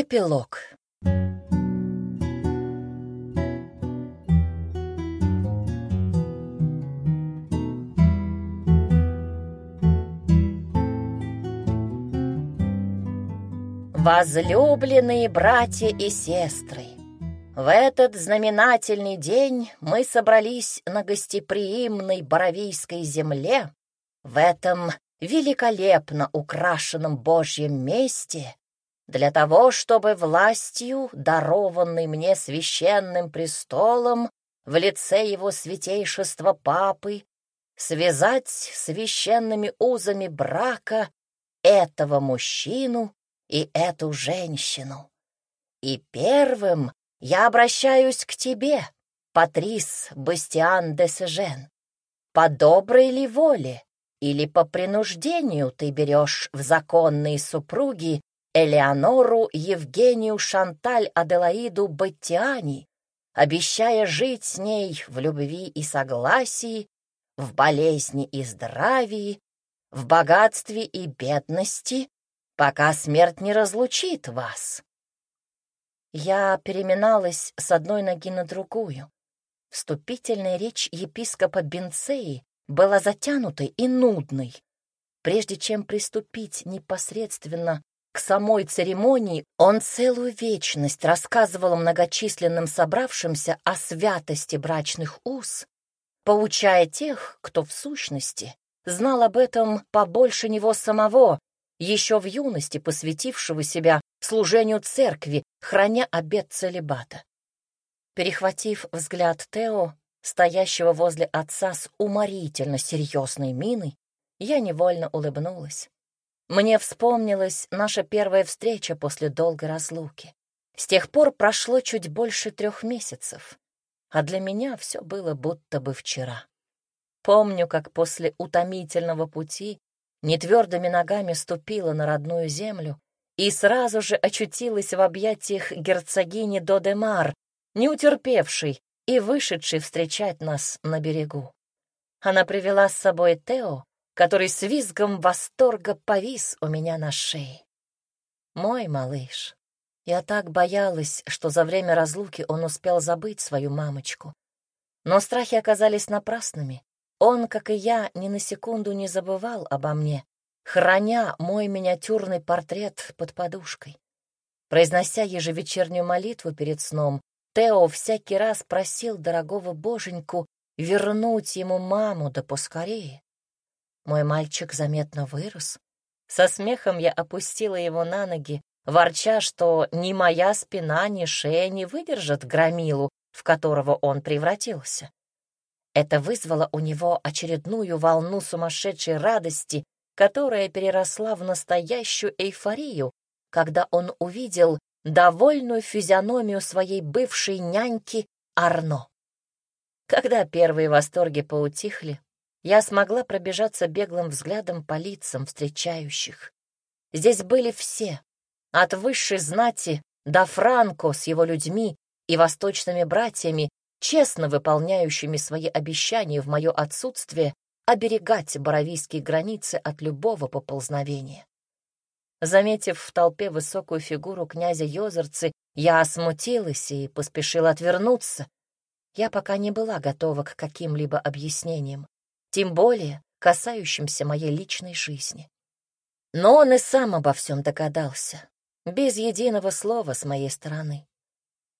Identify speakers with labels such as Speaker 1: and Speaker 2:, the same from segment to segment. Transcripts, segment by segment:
Speaker 1: Эпилог. Возлюбленные братья и сестры, в этот знаменательный день мы собрались на гостеприимной Боровийской земле, в этом великолепно украшенном Божьем месте, для того, чтобы властью, дарованной мне священным престолом в лице его святейшества Папы, связать священными узами брака этого мужчину и эту женщину. И первым я обращаюсь к тебе, Патрис Бастиан де Сежен. По доброй ли воле или по принуждению ты берешь в законные супруги Элеонору Евгению Шанталь Аделаиду Баттиани, обещая жить с ней в любви и согласии, в болезни и здравии, в богатстве и бедности, пока смерть не разлучит вас. Я переминалась с одной ноги на другую. Вступительная речь епископа Бенцеи была затянутой и нудной. Прежде чем приступить непосредственно к самой церемонии, он целую вечность рассказывал многочисленным собравшимся о святости брачных уз, поучая тех, кто в сущности знал об этом побольше него самого, еще в юности посвятившего себя служению церкви, храня обет целебата. Перехватив взгляд Тео, стоящего возле отца с уморительно серьезной миной, я невольно улыбнулась. Мне вспомнилась наша первая встреча после долгой разлуки. С тех пор прошло чуть больше трех месяцев, а для меня все было будто бы вчера. Помню, как после утомительного пути нетвердыми ногами ступила на родную землю и сразу же очутилась в объятиях герцогини Додемар, не утерпевшей и вышедшей встречать нас на берегу. Она привела с собой Тео, который с визгом восторга повис у меня на шее. Мой малыш. Я так боялась, что за время разлуки он успел забыть свою мамочку. Но страхи оказались напрасными. Он, как и я, ни на секунду не забывал обо мне, храня мой миниатюрный портрет под подушкой. Произнося ежевечернюю молитву перед сном, Тео всякий раз просил дорогого боженьку вернуть ему маму да поскорее. Мой мальчик заметно вырос. Со смехом я опустила его на ноги, ворча, что ни моя спина, ни шея не выдержат громилу, в которого он превратился. Это вызвало у него очередную волну сумасшедшей радости которая переросла в настоящую эйфорию, когда он увидел довольную физиономию своей бывшей няньки Арно. Когда первые восторги поутихли, я смогла пробежаться беглым взглядом по лицам встречающих. Здесь были все, от высшей знати до Франко с его людьми и восточными братьями, честно выполняющими свои обещания в мое отсутствие оберегать боровийские границы от любого поползновения. Заметив в толпе высокую фигуру князя Йозерцы, я осмутилась и поспешила отвернуться. Я пока не была готова к каким-либо объяснениям, тем более касающимся моей личной жизни. Но он и сам обо всем догадался, без единого слова с моей стороны.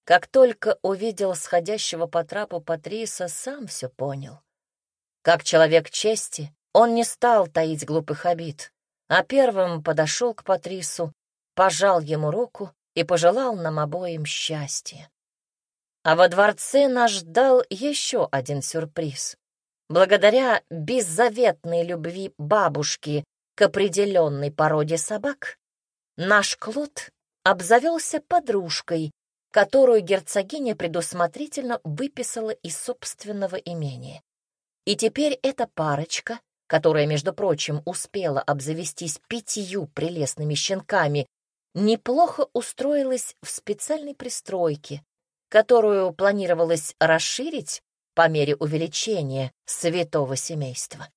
Speaker 1: Как только увидел сходящего по трапу Патриса, сам все понял. Как человек чести, он не стал таить глупых обид, а первым подошел к Патрису, пожал ему руку и пожелал нам обоим счастья. А во дворце нас ждал еще один сюрприз. Благодаря беззаветной любви бабушки к определенной породе собак, наш Клод обзавелся подружкой, которую герцогиня предусмотрительно выписала из собственного имения. И теперь эта парочка, которая, между прочим, успела обзавестись пятью прелестными щенками, неплохо устроилась в специальной пристройке, которую планировалось расширить по мере увеличения святого семейства.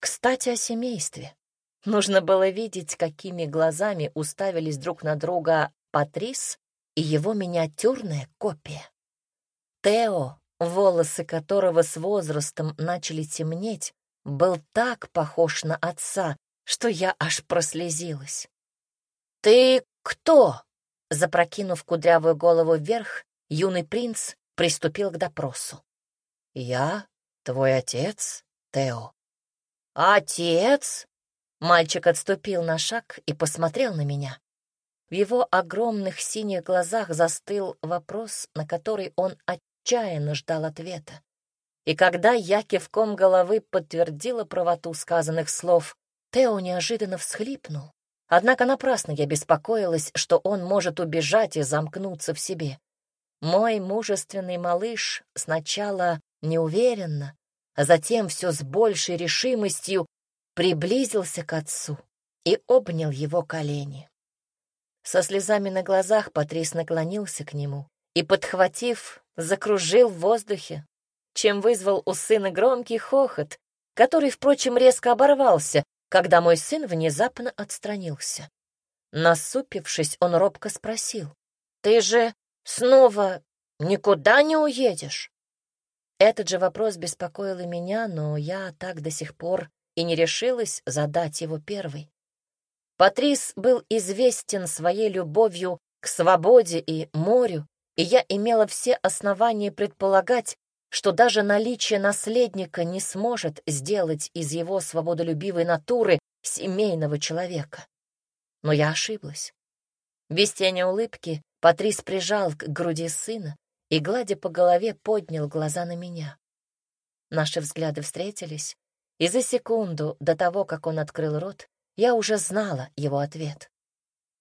Speaker 1: Кстати, о семействе. Нужно было видеть, какими глазами уставились друг на друга Патрис и его миниатюрная копия. Тео, волосы которого с возрастом начали темнеть, был так похож на отца, что я аж прослезилась. «Ты кто?» Запрокинув кудрявую голову вверх, юный принц приступил к допросу. «Я твой отец, Тео». «Отец?» Мальчик отступил на шаг и посмотрел на меня. В его огромных синих глазах застыл вопрос, на который он отчаянно ждал ответа. И когда я кивком головы подтвердила правоту сказанных слов, Тео неожиданно всхлипнул. Однако напрасно я беспокоилась, что он может убежать и замкнуться в себе. Мой мужественный малыш сначала неуверенно, а затем все с большей решимостью приблизился к отцу и обнял его колени. Со слезами на глазах Патрис наклонился к нему и, подхватив, закружил в воздухе, чем вызвал у сына громкий хохот, который, впрочем, резко оборвался, когда мой сын внезапно отстранился. Насупившись, он робко спросил, «Ты же снова никуда не уедешь?» Этот же вопрос беспокоил и меня, но я так до сих пор и не решилась задать его первой. Патрис был известен своей любовью к свободе и морю, и я имела все основания предполагать, что даже наличие наследника не сможет сделать из его свободолюбивой натуры семейного человека. Но я ошиблась. Без тени улыбки Патрис прижал к груди сына и, гладя по голове, поднял глаза на меня. Наши взгляды встретились, и за секунду до того, как он открыл рот, я уже знала его ответ.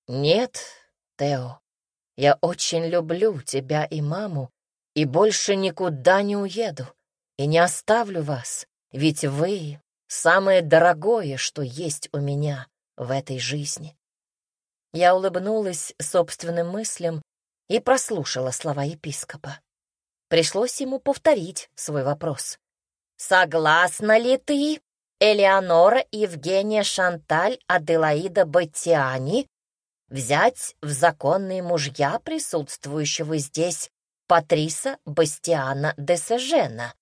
Speaker 1: «Нет, Тео, я очень люблю тебя и маму, и больше никуда не уеду, и не оставлю вас, ведь вы — самое дорогое, что есть у меня в этой жизни». Я улыбнулась собственным мыслям и прослушала слова епископа. Пришлось ему повторить свой вопрос. «Согласна ли ты, Элеонора Евгения Шанталь Аделаида Баттиани, взять в законные мужья присутствующего здесь Патриса Бастиана де Сежена.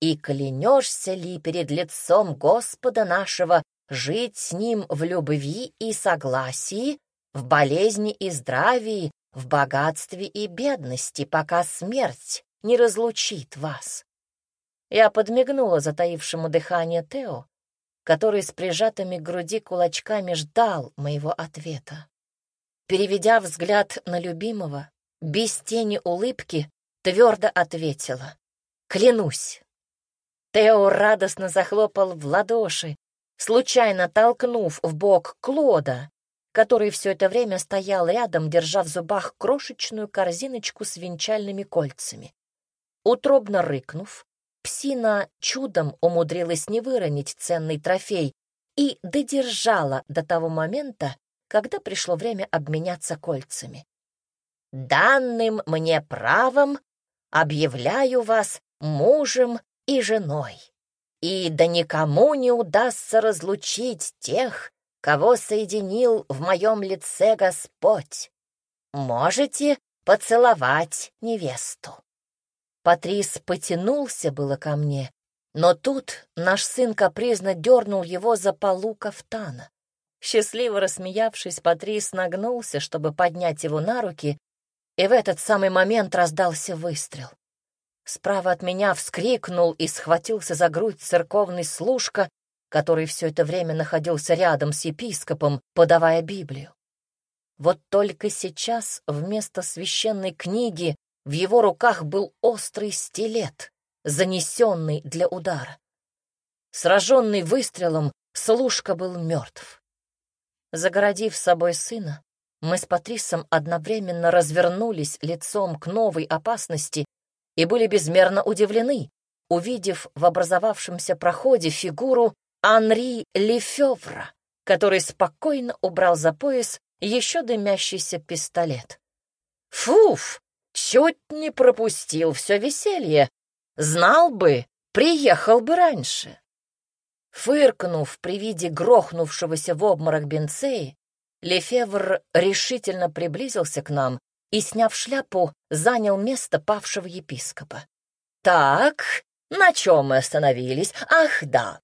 Speaker 1: И клянешься ли перед лицом Господа нашего жить с ним в любви и согласии, в болезни и здравии, в богатстве и бедности, пока смерть не разлучит вас?» Я подмигнула затаившему дыхание Тео, который с прижатыми к груди кулачками ждал моего ответа. Переведя взгляд на любимого, без тени улыбки, твердо ответила. «Клянусь!» Тео радостно захлопал в ладоши, случайно толкнув в бок Клода, который все это время стоял рядом, держа в зубах крошечную корзиночку с венчальными кольцами. Утробно рыкнув, псина чудом умудрилась не выронить ценный трофей и додержала до того момента, когда пришло время обменяться кольцами данным мне правом объявляю вас мужем и женой, и да никому не удастся разлучить тех, кого соединил в моем лице Господь. Можете поцеловать невесту. Патрис потянулся было ко мне, но тут наш сын капризно дернул его за полу кафтана. Счастливо рассмеявшись, Патрис нагнулся, чтобы поднять его на руки, и в этот самый момент раздался выстрел. Справа от меня вскрикнул и схватился за грудь церковный служка, который все это время находился рядом с епископом, подавая Библию. Вот только сейчас вместо священной книги в его руках был острый стилет, занесенный для удара. Сраженный выстрелом, служка был мертв. Загородив собой сына, мы с Патрисом одновременно развернулись лицом к новой опасности и были безмерно удивлены, увидев в образовавшемся проходе фигуру Анри Лефевра, который спокойно убрал за пояс еще дымящийся пистолет. «Фуф! Чуть не пропустил все веселье. Знал бы, приехал бы раньше». Фыркнув при виде грохнувшегося в обморок Бенцеи, Лефевр решительно приблизился к нам и, сняв шляпу, занял место павшего епископа. «Так, на чем мы остановились? Ах, да,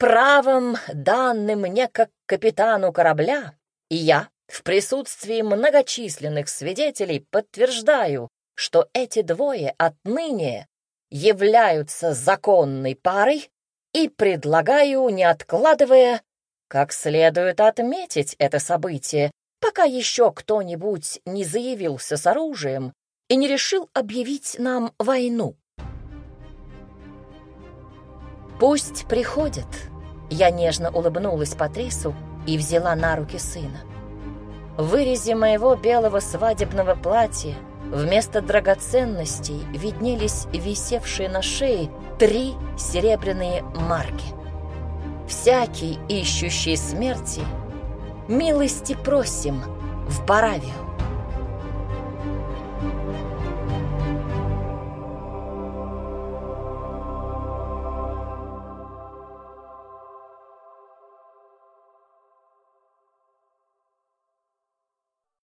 Speaker 1: правом, данным мне как капитану корабля, я в присутствии многочисленных свидетелей подтверждаю, что эти двое отныне являются законной парой и предлагаю, не откладывая, как следует отметить это событие, пока еще кто-нибудь не заявился с оружием и не решил объявить нам войну. «Пусть приходят», — я нежно улыбнулась Патрису и взяла на руки сына. В вырезе моего белого свадебного платья вместо драгоценностей виднелись висевшие на шее три серебряные марки. Всякий, ищущий смерти, милости просим в Баравию.